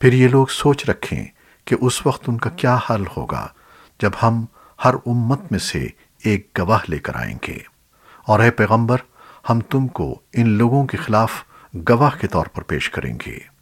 پھر یہ لوگ سوچ رکھیں کہ اس وقت ان کا کیا حل ہوگا جب ہم ہر امت میں سے ایک گواہ لے کر آئیں گے۔ اور اے پیغمبر، ہم تم کو ان لوگوں کے خلاف گواہ کے طور پر پیش کریں گے۔